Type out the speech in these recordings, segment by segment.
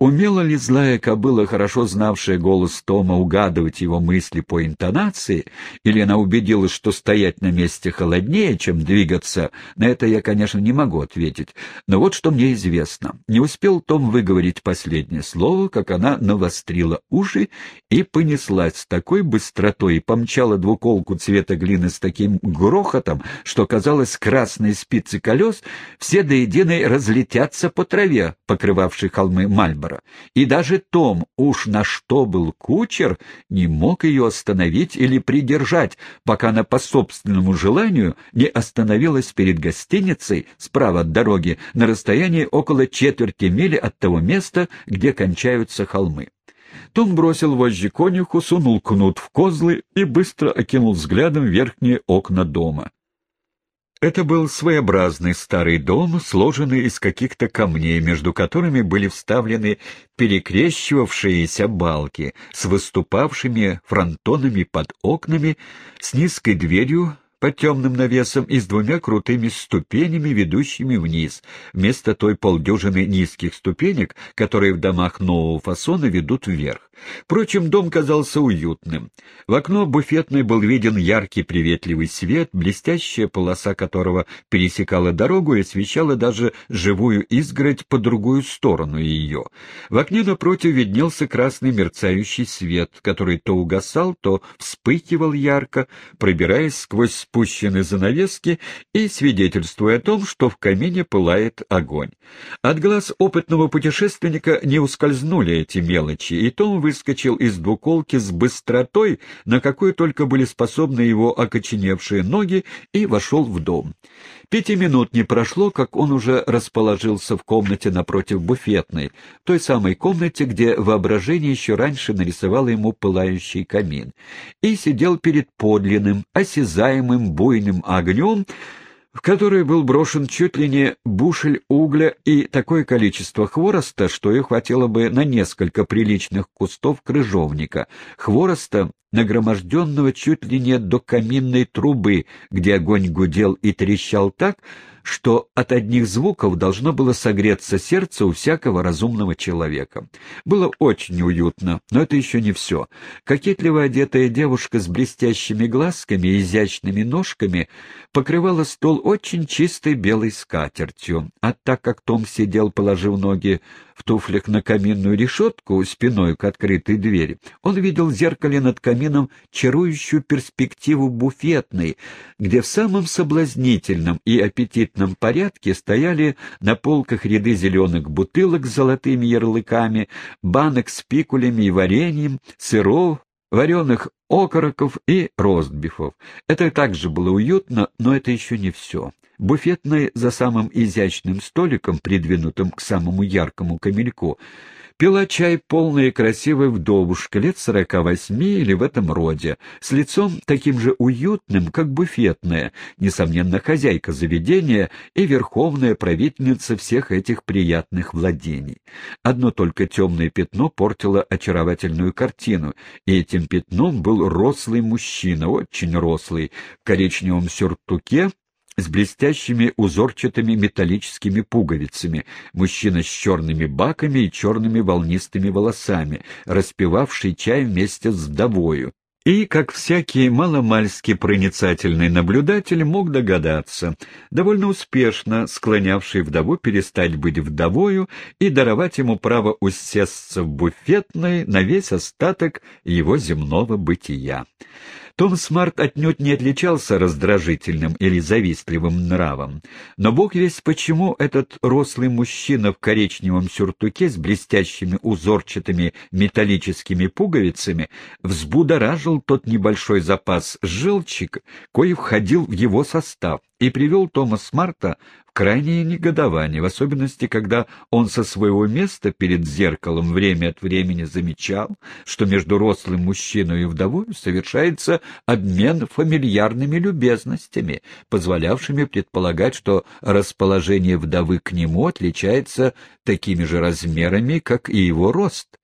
Умела ли злая кобыла, хорошо знавшая голос Тома, угадывать его мысли по интонации, или она убедилась, что стоять на месте холоднее, чем двигаться, на это я, конечно, не могу ответить. Но вот что мне известно. Не успел Том выговорить последнее слово, как она навострила уши и понеслась с такой быстротой помчала двуколку цвета глины с таким грохотом, что, казалось, красные спицы колес все до единой разлетятся по траве, покрывавшей холмы Мальборо кучера, и даже Том, уж на что был кучер, не мог ее остановить или придержать, пока она по собственному желанию не остановилась перед гостиницей справа от дороги на расстоянии около четверти мили от того места, где кончаются холмы. Том бросил вожжи конюху, сунул кнут в козлы и быстро окинул взглядом верхние окна дома. Это был своеобразный старый дом, сложенный из каких-то камней, между которыми были вставлены перекрещивавшиеся балки с выступавшими фронтонами под окнами, с низкой дверью, под темным навесом и с двумя крутыми ступенями, ведущими вниз, вместо той полдюжины низких ступенек, которые в домах нового фасона ведут вверх. Впрочем, дом казался уютным. В окно буфетной был виден яркий приветливый свет, блестящая полоса которого пересекала дорогу и освещала даже живую изгородь по другую сторону ее. В окне напротив виднелся красный мерцающий свет, который то угасал, то вспыхивал ярко, пробираясь сквозь спущенные занавески и свидетельствуя о том, что в камине пылает огонь. От глаз опытного путешественника не ускользнули эти мелочи, и Том выскочил из двуколки с быстротой, на какую только были способны его окоченевшие ноги, и вошел в дом. Пяти минут не прошло, как он уже расположился в комнате напротив буфетной, той самой комнате, где воображение еще раньше нарисовало ему пылающий камин, и сидел перед подлинным, осязаемым буйным огнем, в который был брошен чуть ли не бушель угля и такое количество хвороста, что их хватило бы на несколько приличных кустов крыжовника, хвороста, нагроможденного чуть ли не до каминной трубы, где огонь гудел и трещал так, что от одних звуков должно было согреться сердце у всякого разумного человека. Было очень уютно, но это еще не все. Кокетливо одетая девушка с блестящими глазками и изящными ножками покрывала стол очень чистой белой скатертью, а так как Том сидел, положив ноги в туфлях на каминную решетку спиной к открытой двери, он видел в зеркале над камином чарующую перспективу буфетной, где в самом соблазнительном и аппетитном порядке стояли на полках ряды зеленых бутылок с золотыми ярлыками, банок с пикулями и вареньем, сыров, вареных окороков и ростбифов. Это также было уютно, но это еще не все. Буфетная за самым изящным столиком, придвинутым к самому яркому камельку, пила чай полная и красивая вдовушка лет сорока восьми или в этом роде, с лицом таким же уютным, как буфетная, несомненно, хозяйка заведения и верховная правительница всех этих приятных владений. Одно только темное пятно портило очаровательную картину, и этим пятном был рослый мужчина, очень рослый, в коричневом сюртуке, с блестящими узорчатыми металлическими пуговицами, мужчина с черными баками и черными волнистыми волосами, распивавший чай вместе с вдовою. И, как всякий маломальски проницательный наблюдатель мог догадаться, довольно успешно склонявший вдову перестать быть вдовою и даровать ему право усесться в буфетной на весь остаток его земного бытия. Том Смарт отнюдь не отличался раздражительным или завистливым нравом, но бог весть почему этот рослый мужчина в коричневом сюртуке с блестящими узорчатыми металлическими пуговицами взбудоражил тот небольшой запас желчи, какой входил в его состав, и привел Тома Смарта в крайнее негодование, в особенности, когда он со своего места перед зеркалом время от времени замечал, что между рослым мужчиной и вдовой совершается обмен фамильярными любезностями, позволявшими предполагать, что расположение вдовы к нему отличается такими же размерами, как и его рост.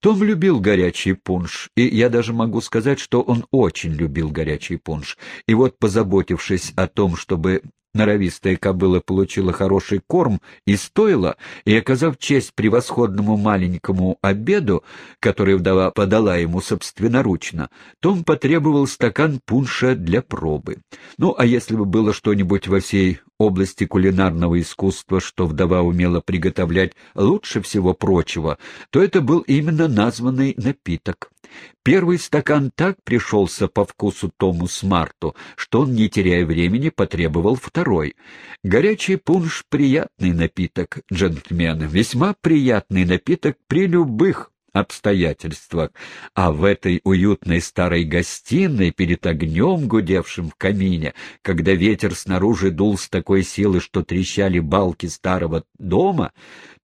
Том любил горячий пунш, и я даже могу сказать, что он очень любил горячий пунш. И вот, позаботившись о том, чтобы норовистая кобыла получила хороший корм и стоила, и, оказав честь превосходному маленькому обеду, который вдова подала ему собственноручно, Том потребовал стакан пунша для пробы. Ну, а если бы было что-нибудь во всей области кулинарного искусства, что вдова умела приготовлять лучше всего прочего, то это был именно названный напиток. Первый стакан так пришелся по вкусу Тому Смарту, что он, не теряя времени, потребовал второй. Горячий пунш — приятный напиток, джентльмены, весьма приятный напиток при любых обстоятельствах, а в этой уютной старой гостиной перед огнем, гудевшим в камине, когда ветер снаружи дул с такой силой, что трещали балки старого дома,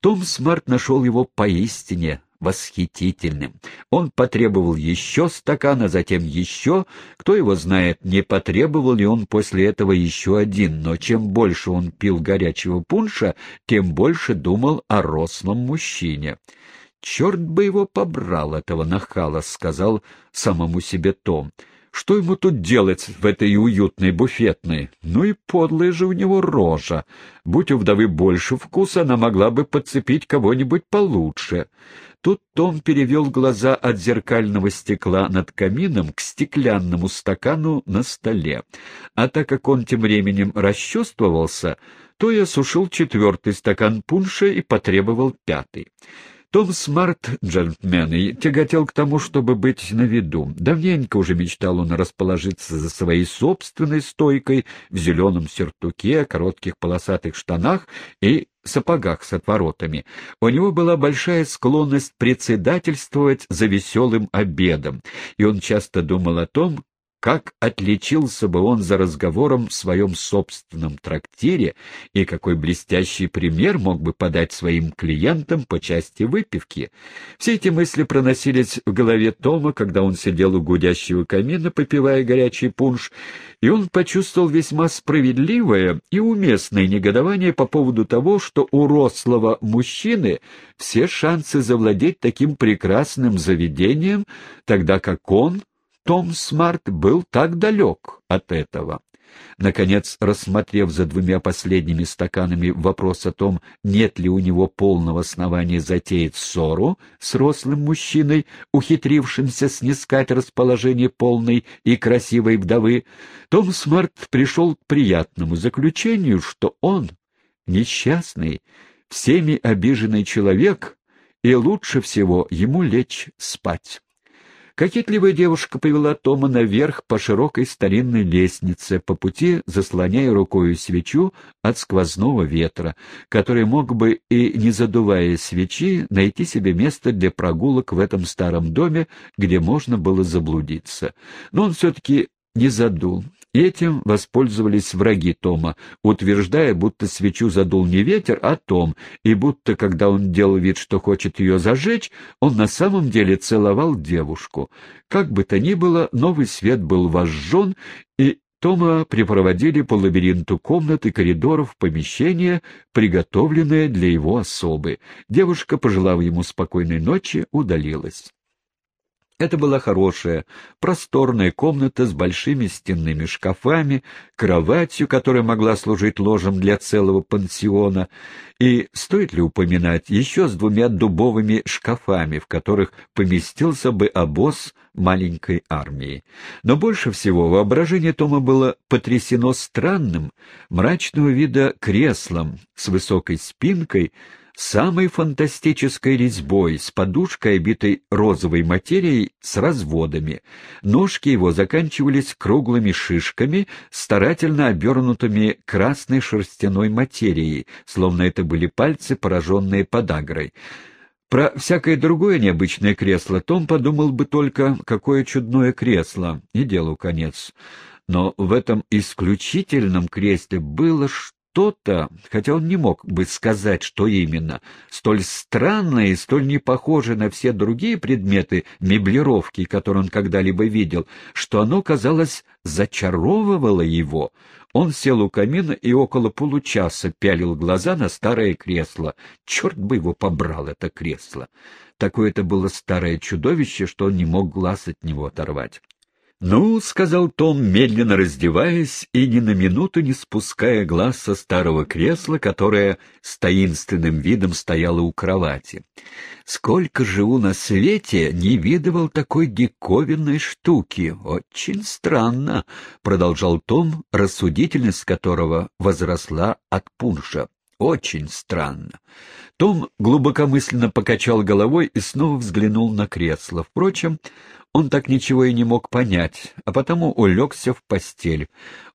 Том Смарт нашел его поистине восхитительным. Он потребовал еще стакана, затем еще. Кто его знает, не потребовал ли он после этого еще один, но чем больше он пил горячего пунша, тем больше думал о рослом мужчине. «Черт бы его побрал, этого нахала», — сказал самому себе Том. «Что ему тут делать в этой уютной буфетной? Ну и подлая же у него рожа. Будь у вдовы больше вкуса, она могла бы подцепить кого-нибудь получше». Тут Том перевел глаза от зеркального стекла над камином к стеклянному стакану на столе. А так как он тем временем расчувствовался, то я осушил четвертый стакан пунша и потребовал пятый. Том Смарт, джентльмены, тяготел к тому, чтобы быть на виду. Давненько уже мечтал он расположиться за своей собственной стойкой в зеленом сюртуке, коротких полосатых штанах и сапогах с отворотами. У него была большая склонность председательствовать за веселым обедом, и он часто думал о том, как отличился бы он за разговором в своем собственном трактире и какой блестящий пример мог бы подать своим клиентам по части выпивки. Все эти мысли проносились в голове Тома, когда он сидел у гудящего камина, попивая горячий пунш, и он почувствовал весьма справедливое и уместное негодование по поводу того, что у рослого мужчины все шансы завладеть таким прекрасным заведением, тогда как он том Смарт был так далек от этого. Наконец, рассмотрев за двумя последними стаканами вопрос о том, нет ли у него полного основания затеять ссору с рослым мужчиной, ухитрившимся снискать расположение полной и красивой вдовы, Том Смарт пришел к приятному заключению, что он, несчастный, всеми обиженный человек, и лучше всего ему лечь спать. Кокетливая девушка повела Тома наверх по широкой старинной лестнице, по пути заслоняя рукою свечу от сквозного ветра, который мог бы, и не задувая свечи, найти себе место для прогулок в этом старом доме, где можно было заблудиться. Но он все-таки не задул. Этим воспользовались враги Тома, утверждая, будто свечу задул не ветер, а Том, и будто, когда он делал вид, что хочет ее зажечь, он на самом деле целовал девушку. Как бы то ни было, новый свет был вожжен, и Тома припроводили по лабиринту комнат и коридоров в помещение, приготовленное для его особы. Девушка, пожелав ему спокойной ночи, удалилась. Это была хорошая, просторная комната с большими стенными шкафами, кроватью, которая могла служить ложем для целого пансиона, и, стоит ли упоминать, еще с двумя дубовыми шкафами, в которых поместился бы обоз маленькой армии. Но больше всего воображение Тома было потрясено странным, мрачного вида креслом с высокой спинкой, самой фантастической резьбой, с подушкой, обитой розовой материей, с разводами. Ножки его заканчивались круглыми шишками, старательно обернутыми красной шерстяной материей, словно это были пальцы, пораженные подагрой. Про всякое другое необычное кресло Том подумал бы только, какое чудное кресло, и делу конец. Но в этом исключительном кресле было что что-то, хотя он не мог бы сказать, что именно, столь странное и столь не похожее на все другие предметы меблировки, которые он когда-либо видел, что оно, казалось, зачаровывало его. Он сел у камина и около получаса пялил глаза на старое кресло. Черт бы его побрал, это кресло! Такое это было старое чудовище, что он не мог глаз от него оторвать. «Ну, — сказал Том, медленно раздеваясь и ни на минуту не спуская глаз со старого кресла, которое с таинственным видом стояло у кровати. Сколько живу на свете, не видывал такой диковинной штуки. Очень странно, — продолжал Том, рассудительность которого возросла от пунша. Очень странно. Том глубокомысленно покачал головой и снова взглянул на кресло. Впрочем, он так ничего и не мог понять, а потому улегся в постель,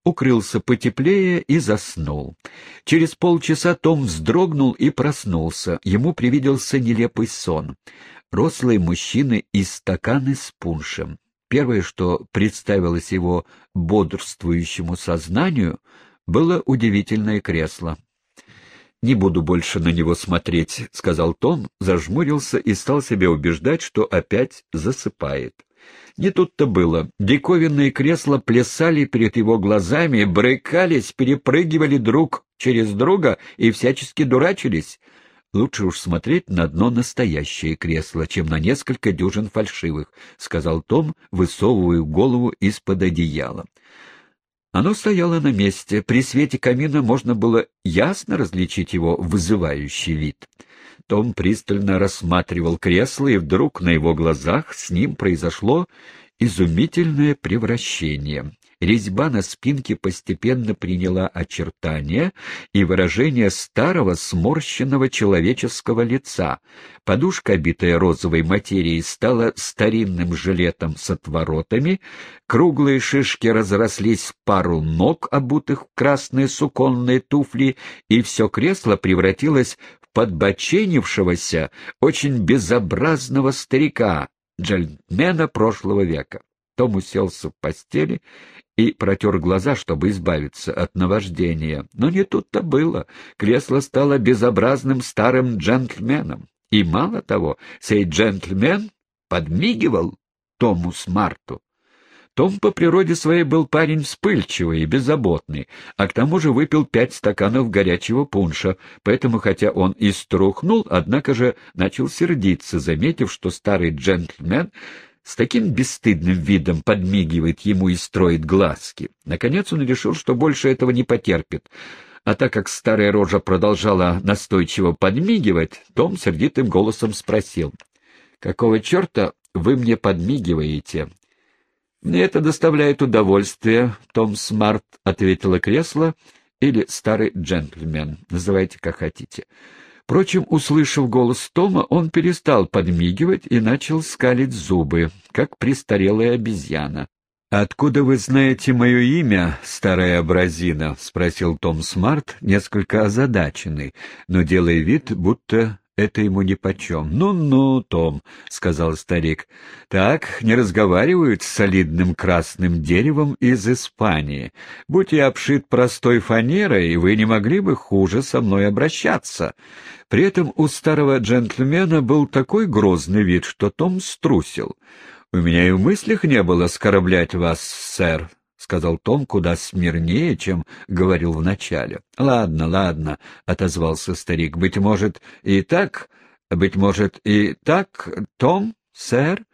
укрылся потеплее и заснул. Через полчаса Том вздрогнул и проснулся. Ему привиделся нелепый сон. Рослые мужчины и стаканы с пуншем. Первое, что представилось его бодрствующему сознанию, было удивительное кресло. «Не буду больше на него смотреть», — сказал Том, зажмурился и стал себя убеждать, что опять засыпает. Не тут-то было. Диковинные кресла плясали перед его глазами, брыкались, перепрыгивали друг через друга и всячески дурачились. «Лучше уж смотреть на одно настоящее кресло, чем на несколько дюжин фальшивых», — сказал Том, высовывая голову из-под одеяла. Оно стояло на месте. При свете камина можно было ясно различить его вызывающий вид. Том пристально рассматривал кресло, и вдруг на его глазах с ним произошло изумительное превращение. Резьба на спинке постепенно приняла очертания и выражение старого сморщенного человеческого лица. Подушка, обитая розовой материей, стала старинным жилетом с отворотами, круглые шишки разрослись в пару ног, обутых в красные суконные туфли, и все кресло превратилось в подбоченившегося, очень безобразного старика, джентльмена прошлого века. Том уселся в постели и протер глаза, чтобы избавиться от наваждения. Но не тут-то было. Кресло стало безобразным старым джентльменом. И мало того, сей джентльмен подмигивал Тому Смарту. Том по природе своей был парень вспыльчивый и беззаботный, а к тому же выпил пять стаканов горячего пунша, поэтому, хотя он и струхнул, однако же начал сердиться, заметив, что старый джентльмен с таким бесстыдным видом подмигивает ему и строит глазки. Наконец он решил, что больше этого не потерпит. А так как старая рожа продолжала настойчиво подмигивать, Том сердитым голосом спросил, «Какого черта вы мне подмигиваете?» «Мне это доставляет удовольствие», — Том Смарт ответила кресло, или старый джентльмен, называйте как хотите. Впрочем, услышав голос Тома, он перестал подмигивать и начал скалить зубы, как престарелая обезьяна. «Откуда вы знаете мое имя, старая абразина?» — спросил Том Смарт, несколько озадаченный, но делая вид, будто это ему нипочем. «Ну-ну, Том», — сказал старик, — «так не разговаривают с солидным красным деревом из Испании. Будь я обшит простой фанерой, вы не могли бы хуже со мной обращаться». При этом у старого джентльмена был такой грозный вид, что Том струсил. «У меня и в мыслях не было скорблять вас, сэр», — сказал Том куда смирнее, чем говорил вначале. — Ладно, ладно, — отозвался старик. — Быть может, и так... Быть может, и так, Том, сэр?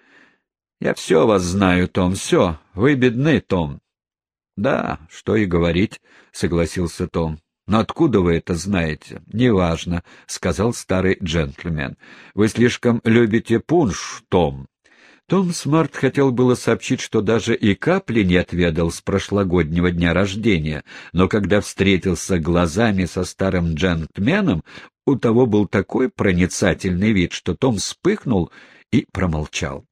Я все вас знаю, Том, все. Вы бедны, Том. — Да, что и говорить, — согласился Том. — Но откуда вы это знаете? — Неважно, — сказал старый джентльмен. — Вы слишком любите пунш, Том. Том Смарт хотел было сообщить, что даже и капли не отведал с прошлогоднего дня рождения, но когда встретился глазами со старым джентльменом, у того был такой проницательный вид, что Том вспыхнул и промолчал.